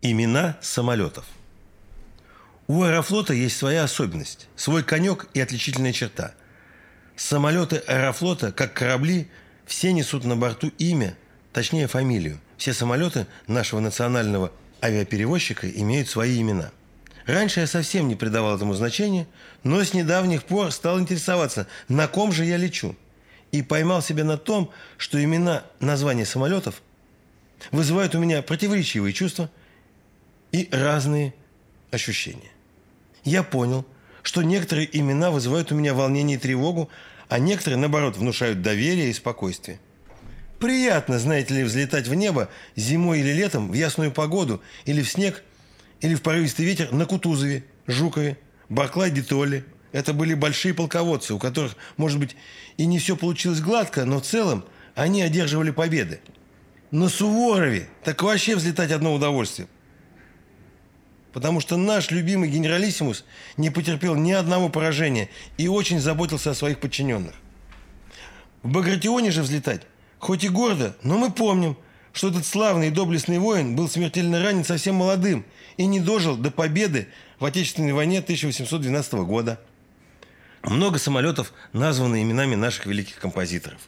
Имена самолетов. У Аэрофлота есть своя особенность, свой конек и отличительная черта. Самолеты Аэрофлота, как корабли, все несут на борту имя, точнее фамилию. Все самолеты нашего национального авиаперевозчика имеют свои имена. Раньше я совсем не придавал этому значения, но с недавних пор стал интересоваться, на ком же я лечу. И поймал себя на том, что имена названия самолетов вызывают у меня противоречивые чувства – и разные ощущения. Я понял, что некоторые имена вызывают у меня волнение и тревогу, а некоторые, наоборот, внушают доверие и спокойствие. Приятно, знаете ли, взлетать в небо зимой или летом в ясную погоду, или в снег, или в порывистый ветер на Кутузове, Жукове, Барклай Детолле. Это были большие полководцы, у которых, может быть, и не все получилось гладко, но в целом они одерживали победы. На Суворове так вообще взлетать одно удовольствие потому что наш любимый генералиссимус не потерпел ни одного поражения и очень заботился о своих подчиненных. В Багратионе же взлетать, хоть и гордо, но мы помним, что этот славный и доблестный воин был смертельно ранен совсем молодым и не дожил до победы в Отечественной войне 1812 года. Много самолетов названы именами наших великих композиторов.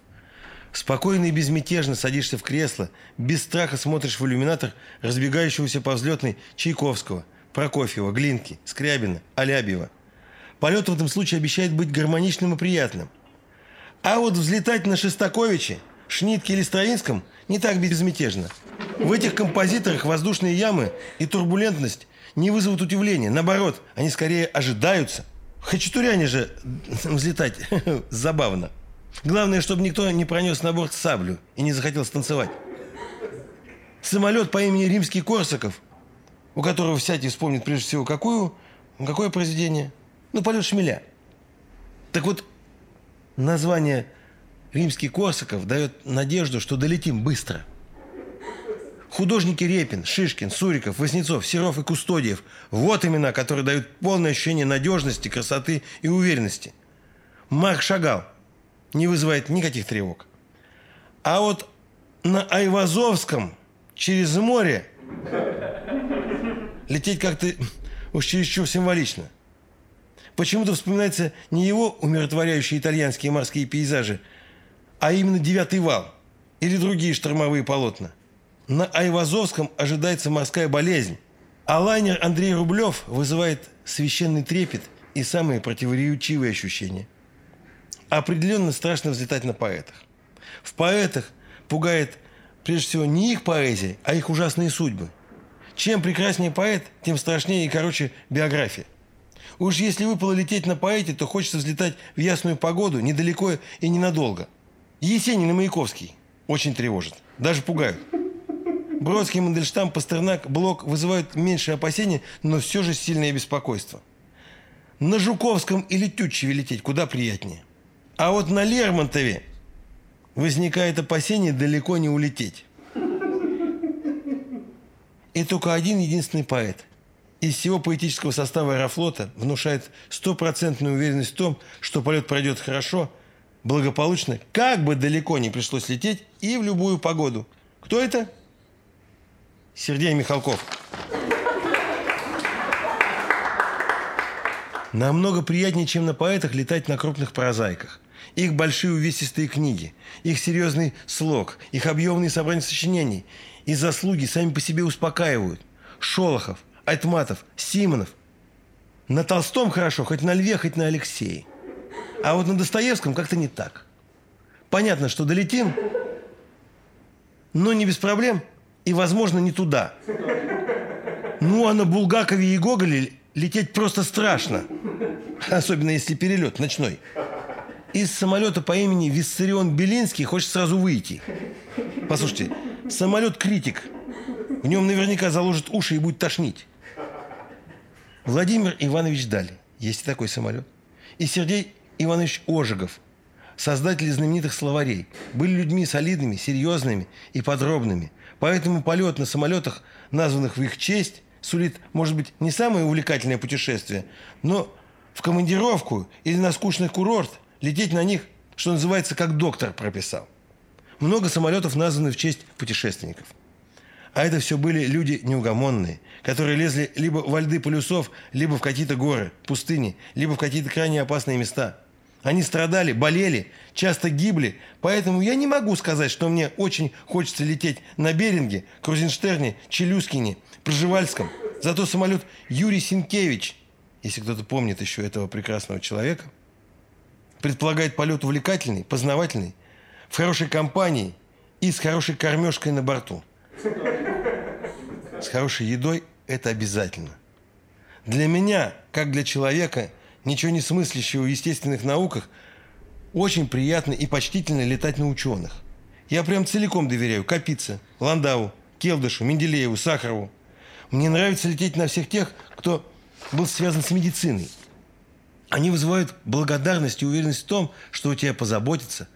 Спокойно и безмятежно садишься в кресло, без страха смотришь в иллюминатор разбегающегося по взлетной Чайковского – Прокофьева, Глинки, Скрябина, Алябьева. Полет в этом случае обещает быть гармоничным и приятным. А вот взлетать на Шестаковиче, Шнитке или Строинском не так безмятежно. В этих композиторах воздушные ямы и турбулентность не вызовут удивления. Наоборот, они скорее ожидаются. Хачатуряне же взлетать забавно. Главное, чтобы никто не пронес на борт саблю и не захотел станцевать. Самолет по имени Римский Корсаков у которого всякий вспомнит прежде всего какую, какое произведение? Ну, полет шмеля. Так вот, название «Римский Корсаков» дает надежду, что долетим быстро. Художники Репин, Шишкин, Суриков, Воснецов, Серов и Кустодиев – вот имена, которые дают полное ощущение надежности, красоты и уверенности. Марк Шагал не вызывает никаких тревог. А вот на Айвазовском через море лететь как-то уж чересчур символично. Почему-то вспоминается не его умиротворяющие итальянские морские пейзажи, а именно «Девятый вал» или другие штормовые полотна. На Айвазовском ожидается морская болезнь, а лайнер Андрей Рублев вызывает священный трепет и самые противоречивые ощущения. Определенно страшно взлетать на поэтах. В поэтах пугает прежде всего не их поэзия, а их ужасные судьбы – чем прекраснее поэт, тем страшнее и короче биография. Уж если выпало лететь на поэте, то хочется взлетать в ясную погоду, недалеко и ненадолго. Есенин и Маяковский очень тревожат, даже пугают. Бродский, Мандельштам, Пастернак, Блок вызывают меньше опасений, но все же сильное беспокойство. На Жуковском или Тютчеве лететь куда приятнее. А вот на Лермонтове возникает опасение далеко не улететь. И только один единственный поэт из всего поэтического состава Аэрофлота внушает стопроцентную уверенность в том, что полет пройдет хорошо, благополучно, как бы далеко не пришлось лететь и в любую погоду. Кто это? Сергей Михалков. Намного приятнее, чем на поэтах, летать на крупных прозаиках. Их большие увесистые книги, их серьезный слог, их объемные собрания сочинений и заслуги сами по себе успокаивают. Шолохов, Айтматов, Симонов. На Толстом хорошо, хоть на Льве, хоть на Алексее. А вот на Достоевском как-то не так. Понятно, что долетим, но не без проблем и, возможно, не туда. Ну, а на Булгакове и Гоголе лететь просто страшно. Особенно если перелет ночной. Из самолета по имени Виссарион Белинский хочет сразу выйти. Послушайте, самолет критик. В нем наверняка заложит уши и будет тошнить. Владимир Иванович Дали. Есть и такой самолет. И Сергей Иванович Ожегов. Создатели знаменитых словарей. Были людьми солидными, серьезными и подробными. Поэтому полет на самолетах, названных в их честь, сулит, может быть, не самое увлекательное путешествие, но в командировку или на скучный курорт – Лететь на них, что называется, как доктор прописал. Много самолетов названы в честь путешественников. А это все были люди неугомонные, которые лезли либо во льды полюсов, либо в какие-то горы, пустыни, либо в какие-то крайне опасные места. Они страдали, болели, часто гибли, поэтому я не могу сказать, что мне очень хочется лететь на Беринге, Крузенштерне, Челюскине, Пржевальском. Зато самолет Юрий Синкевич, если кто-то помнит еще этого прекрасного человека, предполагает полет увлекательный, познавательный, в хорошей компании и с хорошей кормежкой на борту. С хорошей едой это обязательно. Для меня, как для человека, ничего не смыслящего в естественных науках, очень приятно и почтительно летать на ученых. Я прям целиком доверяю Капице, Ландау, Келдышу, Менделееву, Сахарову. Мне нравится лететь на всех тех, кто был связан с медициной. Они вызывают благодарность и уверенность в том, что у тебя позаботятся.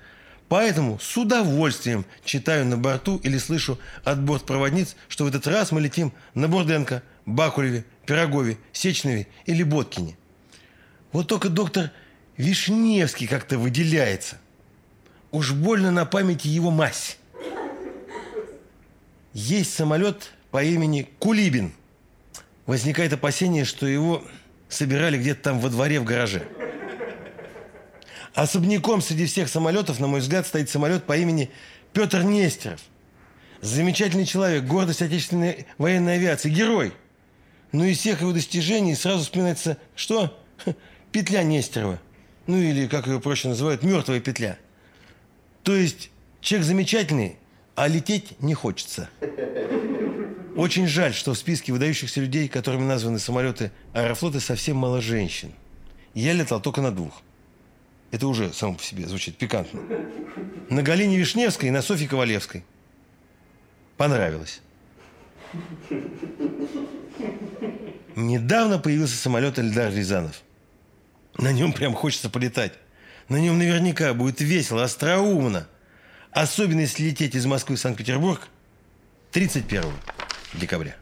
Поэтому с удовольствием читаю на борту или слышу от бортпроводниц, что в этот раз мы летим на Бурденко, Бакулеве, Пирогове, Сечнове или Боткине. Вот только доктор Вишневский как-то выделяется. Уж больно на памяти его мазь. Есть самолет по имени Кулибин. Возникает опасение, что его собирали где-то там во дворе в гараже. Особняком среди всех самолетов, на мой взгляд, стоит самолет по имени Петр Нестеров. Замечательный человек, гордость отечественной военной авиации, герой. Но из всех его достижений сразу вспоминается, что? Петля Нестерова. Ну или, как ее проще называют, мертвая петля. То есть человек замечательный, а лететь не хочется. Очень жаль, что в списке выдающихся людей, которыми названы самолеты аэрофлота, совсем мало женщин. Я летал только на двух. Это уже само по себе звучит пикантно. На Галине Вишневской и на Софье Ковалевской. Понравилось. Недавно появился самолет Эльдар Рязанов. На нем прям хочется полетать. На нем наверняка будет весело, остроумно. Особенно если лететь из Москвы в Санкт-Петербург 31 декабря.